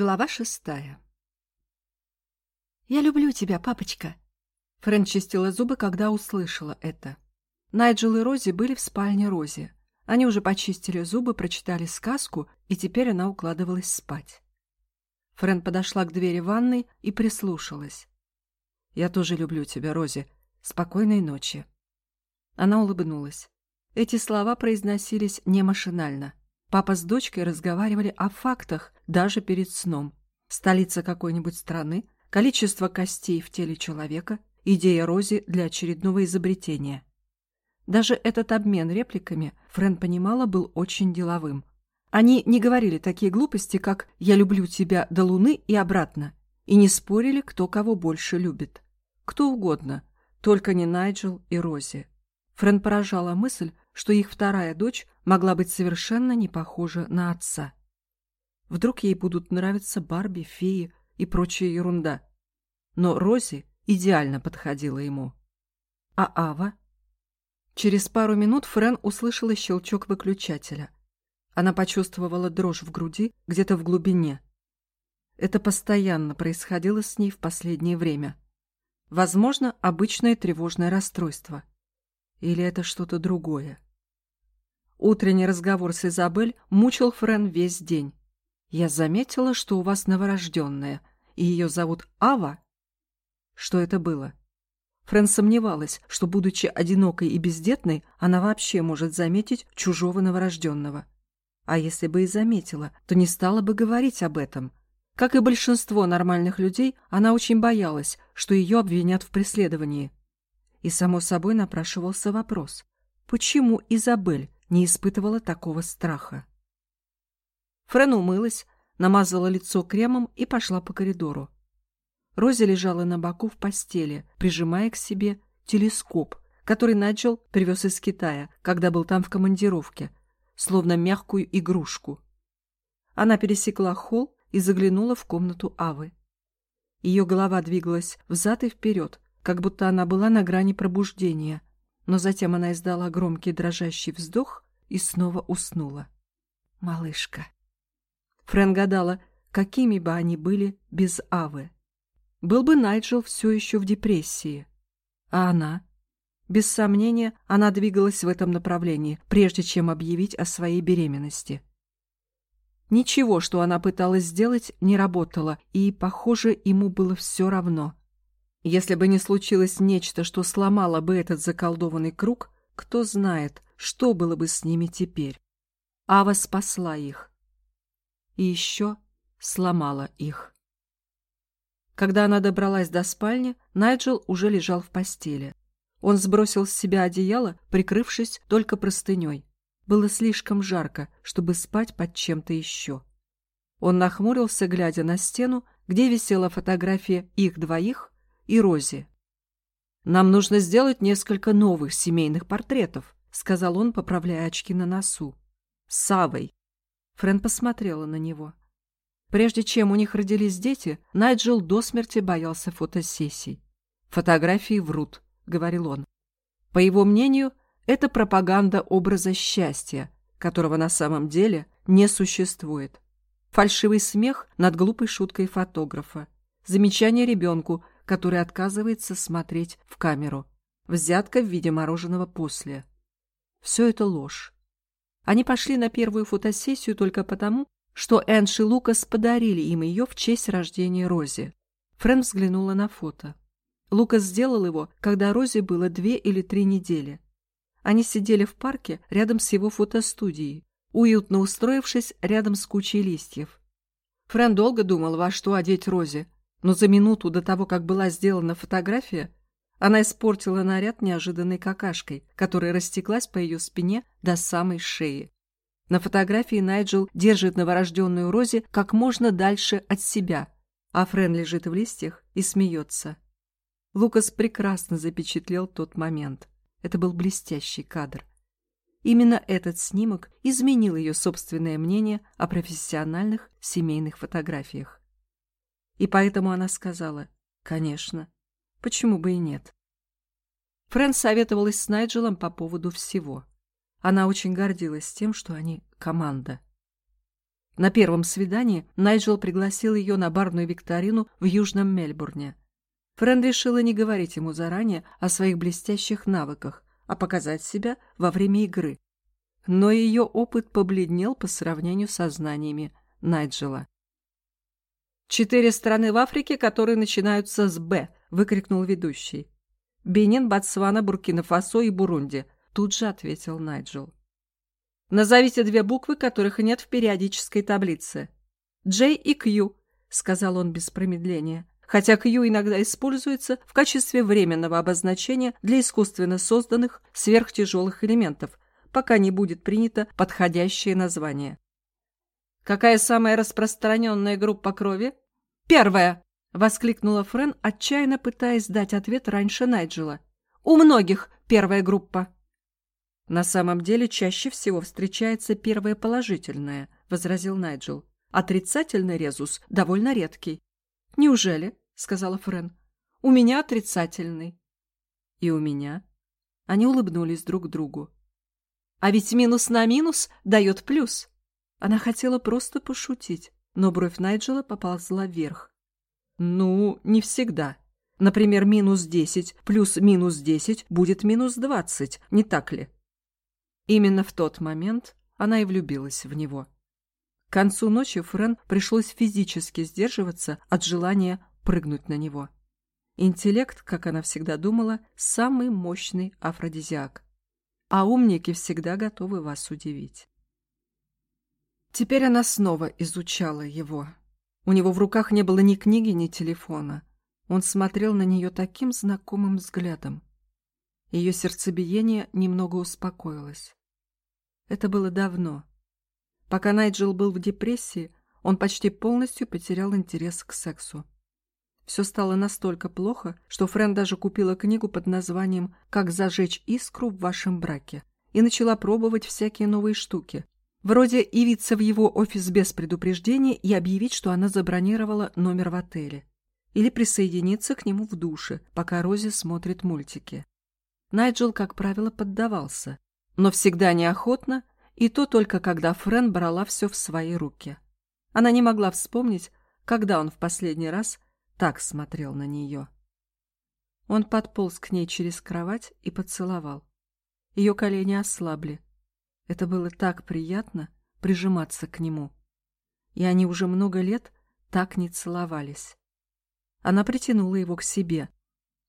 Глава шестая. «Я люблю тебя, папочка!» Фрэн чистила зубы, когда услышала это. Найджел и Рози были в спальне Рози. Они уже почистили зубы, прочитали сказку, и теперь она укладывалась спать. Фрэн подошла к двери ванной и прислушалась. «Я тоже люблю тебя, Рози. Спокойной ночи». Она улыбнулась. Эти слова произносились не машинально. Папа с дочкой разговаривали о фактах даже перед сном. Столица какой-нибудь страны, количество костей в теле человека, идея Рози для очередного изобретения. Даже этот обмен репликами, Френ понимала, был очень деловым. Они не говорили такие глупости, как «я люблю тебя до луны и обратно», и не спорили, кто кого больше любит. Кто угодно, только не Найджел и Рози. Френ поражала мысль, что их вторая дочь могла быть совершенно не похожа на отца. Вдруг ей будут нравиться Барби, феи и прочая ерунда. Но Рози идеально подходила ему. А Ава? Через пару минут Френ услышала щелчок выключателя. Она почувствовала дрожь в груди где-то в глубине. Это постоянно происходило с ней в последнее время. Возможно, обычное тревожное расстройство. Или это что-то другое? Утренний разговор с Изабель мучил Френ весь день. «Я заметила, что у вас новорожденная, и ее зовут Ава?» Что это было? Френ сомневалась, что, будучи одинокой и бездетной, она вообще может заметить чужого новорожденного. А если бы и заметила, то не стала бы говорить об этом. Как и большинство нормальных людей, она очень боялась, что ее обвинят в преследовании. И, само собой, напрашивался вопрос. Почему Изабель не испытывала такого страха. Френ умылась, намазала лицо кремом и пошла по коридору. Рози лежала на боку в постели, прижимая к себе телескоп, который начал привез из Китая, когда был там в командировке, словно мягкую игрушку. Она пересекла холл и заглянула в комнату Авы. Ее голова двигалась взад и вперед, как будто она была на грани пробуждения, но затем она издала громкий дрожащий вздох и снова уснула. Малышка. Френ гадала, какими бы они были без Авы. Был бы Найджел все еще в депрессии. А она? Без сомнения, она двигалась в этом направлении, прежде чем объявить о своей беременности. Ничего, что она пыталась сделать, не работало, и, похоже, ему было все равно. Если бы не случилось нечто, что сломало бы этот заколдованный круг, кто знает, что было бы с ними теперь. Ава спасла их. И еще сломала их. Когда она добралась до спальни, Найджел уже лежал в постели. Он сбросил с себя одеяло, прикрывшись только простыней. Было слишком жарко, чтобы спать под чем-то еще. Он нахмурился, глядя на стену, где висела фотография их двоих и Рози. «Нам нужно сделать несколько новых семейных портретов», — сказал он, поправляя очки на носу. «С Савой». Френ посмотрела на него. Прежде чем у них родились дети, Найджел до смерти боялся фотосессий. «Фотографии врут», — говорил он. По его мнению, это пропаганда образа счастья, которого на самом деле не существует. Фальшивый смех над глупой шуткой фотографа. Замечание ребенку, который отказывается смотреть в камеру. Взятка в виде мороженого после. Все это ложь. Они пошли на первую фотосессию только потому, что Энш и Лукас подарили им ее в честь рождения Рози. Фрэн взглянула на фото. Лукас сделал его, когда Рози было две или три недели. Они сидели в парке рядом с его фотостудией, уютно устроившись рядом с кучей листьев. Фрэн долго думал, во что одеть Рози, но за минуту до того, как была сделана фотография, она испортила наряд неожиданной какашкой, которая растеклась по ее спине до самой шеи. На фотографии Найджел держит новорожденную Рози как можно дальше от себя, а Френ лежит в листьях и смеется. Лукас прекрасно запечатлел тот момент. Это был блестящий кадр. Именно этот снимок изменил ее собственное мнение о профессиональных семейных фотографиях. И поэтому она сказала, «Конечно, почему бы и нет?» Фрэн советовалась с Найджелом по поводу всего. Она очень гордилась тем, что они команда. На первом свидании Найджел пригласил ее на барную викторину в Южном Мельбурне. Френ решила не говорить ему заранее о своих блестящих навыках, а показать себя во время игры. Но ее опыт побледнел по сравнению со знаниями Найджела. «Четыре страны в Африке, которые начинаются с «Б», — выкрикнул ведущий. «Бенин, Ботсвана, Буркина-Фасо и Бурунди», — тут же ответил Найджел. «Назовите две буквы, которых нет в периодической таблице». «J» и «Q», — сказал он без промедления хотя Q иногда используется в качестве временного обозначения для искусственно созданных сверхтяжелых элементов, пока не будет принято подходящее название. Какая самая распространенная группа крови? Первая! Воскликнула Френ, отчаянно пытаясь дать ответ раньше Найджела. У многих первая группа. На самом деле чаще всего встречается первая положительная, возразил Найджел. Отрицательный резус довольно редкий. Неужели? сказала Френ. «У меня отрицательный». «И у меня». Они улыбнулись друг другу. «А ведь минус на минус дает плюс». Она хотела просто пошутить, но бровь Найджела поползла вверх. «Ну, не всегда. Например, минус десять плюс минус десять будет минус двадцать, не так ли?» Именно в тот момент она и влюбилась в него. К концу ночи Френ пришлось физически сдерживаться от желания прыгнуть на него. Интеллект, как она всегда думала, самый мощный афродизиак. А умники всегда готовы вас удивить. Теперь она снова изучала его. У него в руках не было ни книги, ни телефона. Он смотрел на нее таким знакомым взглядом. Ее сердцебиение немного успокоилось. Это было давно. Пока Найджел был в депрессии, он почти полностью потерял интерес к сексу. Все стало настолько плохо, что Френ даже купила книгу под названием «Как зажечь искру в вашем браке» и начала пробовать всякие новые штуки. Вроде явиться в его офис без предупреждения и объявить, что она забронировала номер в отеле. Или присоединиться к нему в душе, пока Рози смотрит мультики. Найджел, как правило, поддавался, но всегда неохотно, и то только когда Френ брала все в свои руки. Она не могла вспомнить, когда он в последний раз так смотрел на нее. Он подполз к ней через кровать и поцеловал. Ее колени ослабли. Это было так приятно прижиматься к нему. И они уже много лет так не целовались. Она притянула его к себе,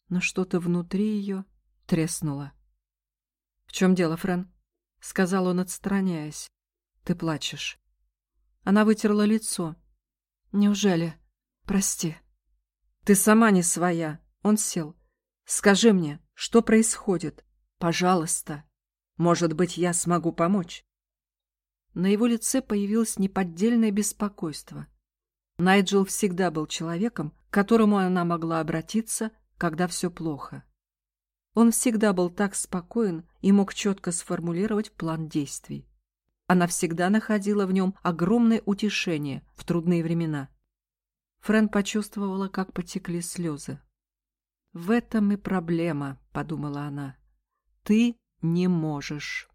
но что-то внутри ее треснуло. — В чем дело, Френ? — сказал он, отстраняясь. — Ты плачешь. Она вытерла лицо. — Неужели? Прости. Ты сама не своя. Он сел. Скажи мне, что происходит? Пожалуйста. Может быть, я смогу помочь. На его лице появилось неподдельное беспокойство. Найджел всегда был человеком, к которому она могла обратиться, когда все плохо. Он всегда был так спокоен и мог четко сформулировать план действий. Она всегда находила в нем огромное утешение в трудные времена. Френ почувствовала, как потекли слезы. «В этом и проблема», — подумала она. «Ты не можешь».